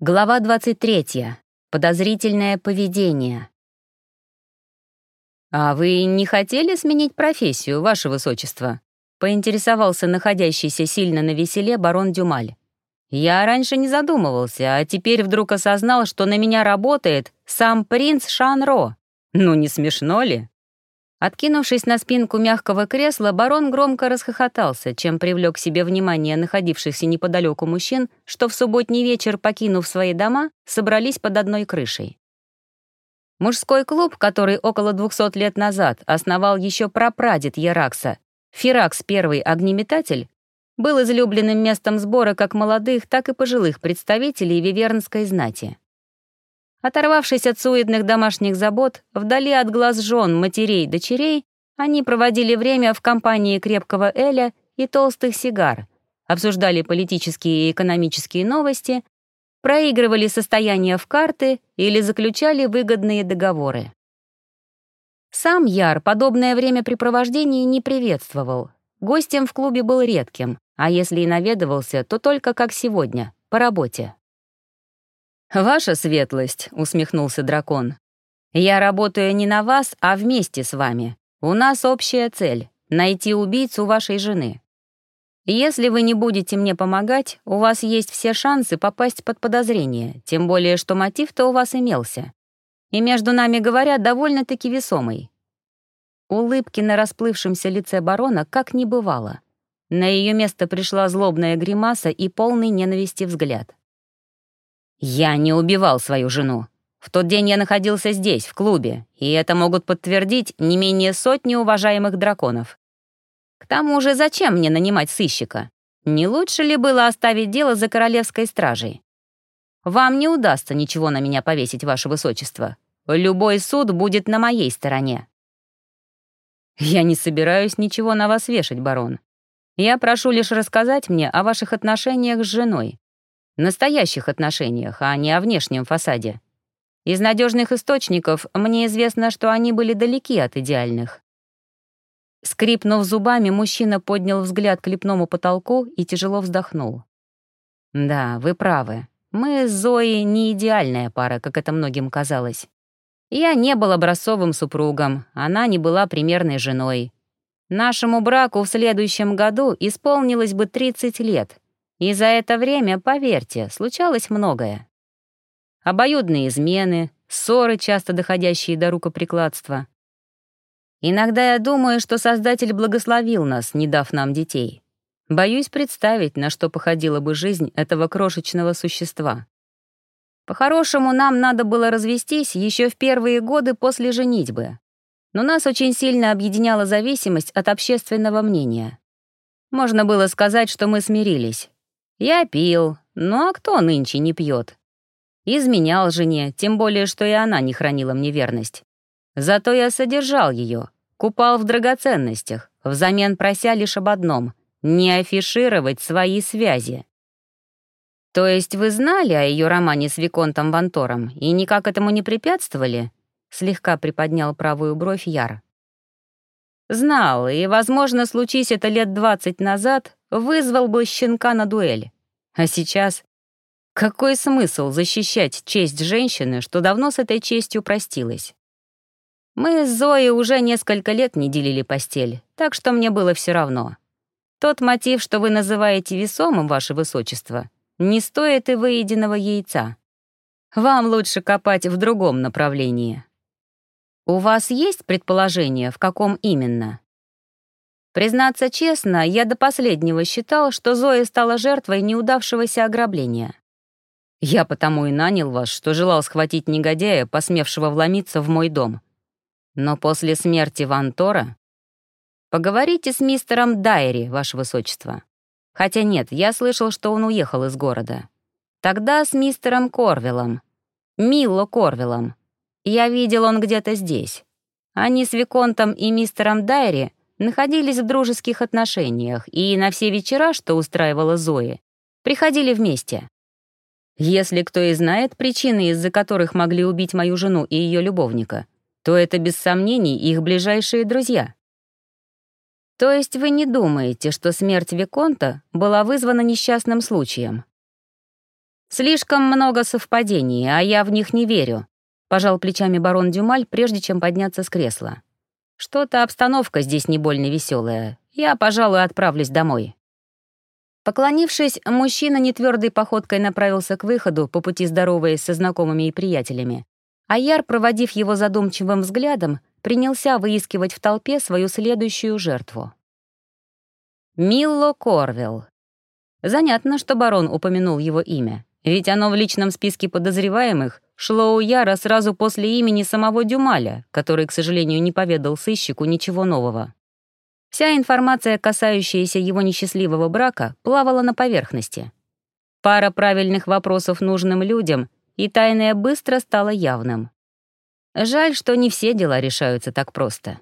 Глава 23. Подозрительное поведение. «А вы не хотели сменить профессию, ваше высочество?» — поинтересовался находящийся сильно на веселе барон Дюмаль. «Я раньше не задумывался, а теперь вдруг осознал, что на меня работает сам принц Шанро. Ну, не смешно ли?» Откинувшись на спинку мягкого кресла, барон громко расхохотался, чем привлек к себе внимание находившихся неподалеку мужчин, что в субботний вечер, покинув свои дома, собрались под одной крышей. Мужской клуб, который около 200 лет назад основал еще прапрадед Яракса, Фиракс первый огнеметатель, был излюбленным местом сбора как молодых, так и пожилых представителей вивернской знати. Оторвавшись от суетных домашних забот, вдали от глаз жен, матерей, дочерей, они проводили время в компании крепкого эля и толстых сигар, обсуждали политические и экономические новости, проигрывали состояние в карты или заключали выгодные договоры. Сам Яр подобное времяпрепровождение не приветствовал. Гостем в клубе был редким, а если и наведывался, то только как сегодня, по работе. «Ваша светлость», — усмехнулся дракон. «Я работаю не на вас, а вместе с вами. У нас общая цель — найти убийцу вашей жены. Если вы не будете мне помогать, у вас есть все шансы попасть под подозрение, тем более что мотив-то у вас имелся. И между нами говоря, довольно-таки весомый». Улыбки на расплывшемся лице барона как не бывало. На ее место пришла злобная гримаса и полный ненависти взгляд. «Я не убивал свою жену. В тот день я находился здесь, в клубе, и это могут подтвердить не менее сотни уважаемых драконов. К тому же зачем мне нанимать сыщика? Не лучше ли было оставить дело за королевской стражей? Вам не удастся ничего на меня повесить, ваше высочество. Любой суд будет на моей стороне». «Я не собираюсь ничего на вас вешать, барон. Я прошу лишь рассказать мне о ваших отношениях с женой настоящих отношениях, а не о внешнем фасаде. Из надежных источников мне известно, что они были далеки от идеальных. Скрипнув зубами, мужчина поднял взгляд к лепному потолку и тяжело вздохнул. «Да, вы правы. Мы с Зоей не идеальная пара, как это многим казалось. Я не был образцовым супругом, она не была примерной женой. Нашему браку в следующем году исполнилось бы 30 лет, и за это время, поверьте, случалось многое. Обоюдные измены, ссоры, часто доходящие до рукоприкладства. Иногда я думаю, что Создатель благословил нас, не дав нам детей. Боюсь представить, на что походила бы жизнь этого крошечного существа. По-хорошему, нам надо было развестись еще в первые годы после женитьбы. Но нас очень сильно объединяла зависимость от общественного мнения. Можно было сказать, что мы смирились. Я пил, ну а кто нынче не пьет? Изменял жене, тем более, что и она не хранила мне верность. Зато я содержал ее, купал в драгоценностях, взамен прося лишь об одном — не афишировать свои связи. То есть вы знали о ее романе с Виконтом Вантором и никак этому не препятствовали? Слегка приподнял правую бровь Яр. Знал, и, возможно, случись это лет двадцать назад, вызвал бы щенка на дуэль. А сейчас какой смысл защищать честь женщины, что давно с этой честью простилась? Мы с Зоей уже несколько лет не делили постель, так что мне было все равно. Тот мотив, что вы называете весомым, ваше высочество, не стоит и выеденного яйца. Вам лучше копать в другом направлении. У вас есть предположение, в каком именно? Признаться честно, я до последнего считал, что Зоя стала жертвой неудавшегося ограбления. Я потому и нанял вас, что желал схватить негодяя, посмевшего вломиться в мой дом. Но после смерти Вантора... Поговорите с мистером Дайри, ваше высочество. Хотя нет, я слышал, что он уехал из города. Тогда с мистером Корвиллом. Милло Корвиллом. Я видел, он где-то здесь. Они с Виконтом и мистером Дайри находились в дружеских отношениях и на все вечера, что устраивала Зои, приходили вместе. Если кто и знает причины, из-за которых могли убить мою жену и ее любовника, то это без сомнений их ближайшие друзья. То есть вы не думаете, что смерть Виконта была вызвана несчастным случаем? Слишком много совпадений, а я в них не верю», — пожал плечами барон Дюмаль, прежде чем подняться с кресла. «Что-то обстановка здесь не больно веселая. Я, пожалуй, отправлюсь домой». Поклонившись, мужчина нетвердой походкой направился к выходу, по пути здороваясь со знакомыми и приятелями. А проводив его задумчивым взглядом, принялся выискивать в толпе свою следующую жертву. Милло Корвилл. Занятно, что барон упомянул его имя, ведь оно в личном списке подозреваемых шло у Яра сразу после имени самого Дюмаля, который, к сожалению, не поведал сыщику ничего нового. Вся информация, касающаяся его несчастливого брака, плавала на поверхности. Пара правильных вопросов нужным людям, и тайное быстро стало явным. Жаль, что не все дела решаются так просто.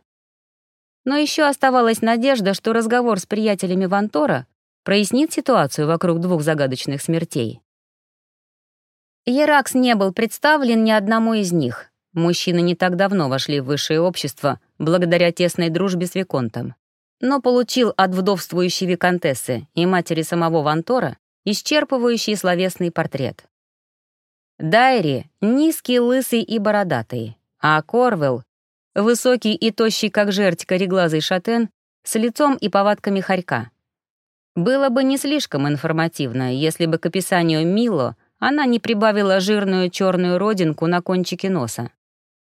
Но еще оставалась надежда, что разговор с приятелями Вантора прояснит ситуацию вокруг двух загадочных смертей. Еракс не был представлен ни одному из них. Мужчины не так давно вошли в высшее общество благодаря тесной дружбе с Виконтом но получил от вдовствующей виконтессы и матери самого Вантора исчерпывающий словесный портрет. Дайри — низкий, лысый и бородатый, а Корвелл — высокий и тощий, как жерть, кореглазый шатен с лицом и повадками хорька. Было бы не слишком информативно, если бы к описанию Мило она не прибавила жирную черную родинку на кончике носа.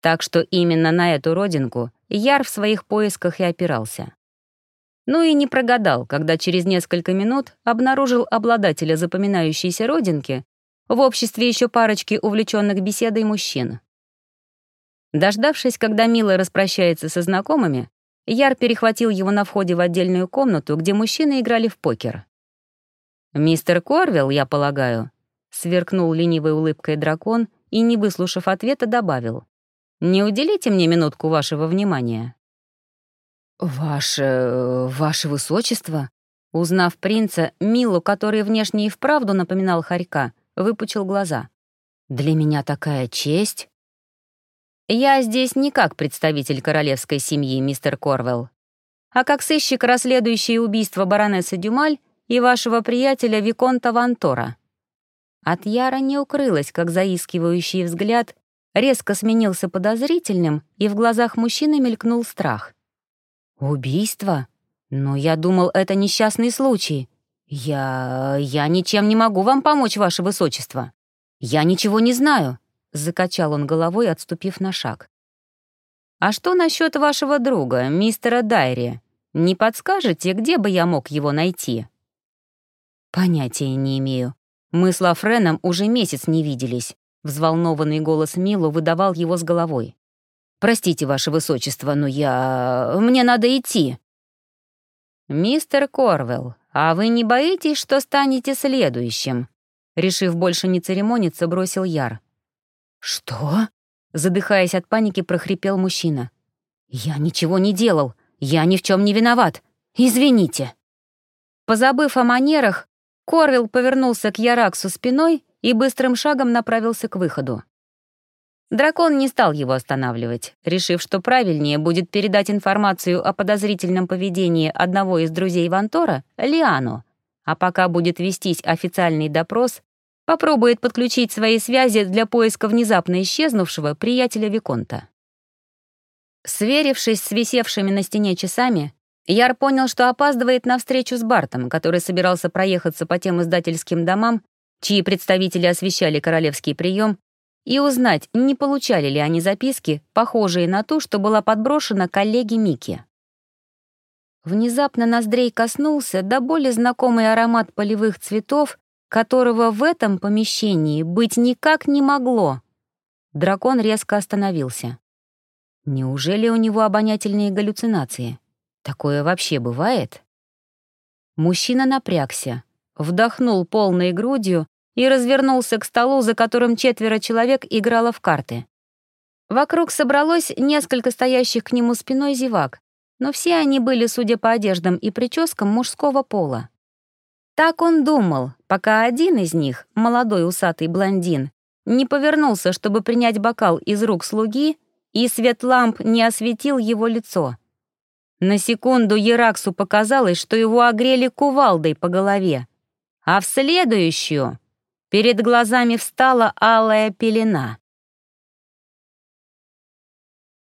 Так что именно на эту родинку Яр в своих поисках и опирался. Ну и не прогадал, когда через несколько минут обнаружил обладателя запоминающейся родинки в обществе еще парочки увлеченных беседой мужчин. Дождавшись, когда Мила распрощается со знакомыми, Яр перехватил его на входе в отдельную комнату, где мужчины играли в покер. «Мистер Корвилл, я полагаю», — сверкнул ленивой улыбкой дракон и, не выслушав ответа, добавил. «Не уделите мне минутку вашего внимания». «Ваше... ваше высочество?» Узнав принца, Милу, который внешне и вправду напоминал хорька, выпучил глаза. «Для меня такая честь!» «Я здесь не как представитель королевской семьи, мистер Корвелл, а как сыщик, расследующий убийство баронессы Дюмаль и вашего приятеля Виконта Вантора». От Яра не укрылось, как заискивающий взгляд резко сменился подозрительным, и в глазах мужчины мелькнул страх — «Убийство? Но я думал, это несчастный случай. Я... я ничем не могу вам помочь, ваше высочество. Я ничего не знаю», — закачал он головой, отступив на шаг. «А что насчет вашего друга, мистера Дайри? Не подскажете, где бы я мог его найти?» «Понятия не имею. Мы с Лафреном уже месяц не виделись». Взволнованный голос Милу выдавал его с головой. «Простите, ваше высочество, но я... мне надо идти». «Мистер Корвелл, а вы не боитесь, что станете следующим?» Решив больше не церемониться, бросил Яр. «Что?» Задыхаясь от паники, прохрипел мужчина. «Я ничего не делал. Я ни в чем не виноват. Извините». Позабыв о манерах, Корвилл повернулся к Яраксу спиной и быстрым шагом направился к выходу. Дракон не стал его останавливать, решив, что правильнее будет передать информацию о подозрительном поведении одного из друзей Вантора Лиану, а пока будет вестись официальный допрос, попробует подключить свои связи для поиска внезапно исчезнувшего приятеля Виконта. Сверившись с висевшими на стене часами, Яр понял, что опаздывает на встречу с Бартом, который собирался проехаться по тем издательским домам, чьи представители освещали королевский прием и узнать, не получали ли они записки, похожие на ту, что была подброшена коллеге Мики. Внезапно ноздрей коснулся до боли знакомый аромат полевых цветов, которого в этом помещении быть никак не могло. Дракон резко остановился. Неужели у него обонятельные галлюцинации? Такое вообще бывает? Мужчина напрягся, вдохнул полной грудью и развернулся к столу, за которым четверо человек играло в карты. Вокруг собралось несколько стоящих к нему спиной зевак, но все они были, судя по одеждам и прическам, мужского пола. Так он думал, пока один из них, молодой усатый блондин, не повернулся, чтобы принять бокал из рук слуги, и свет ламп не осветил его лицо. На секунду Ераксу показалось, что его огрели кувалдой по голове, а в следующую Перед глазами встала алая пелена.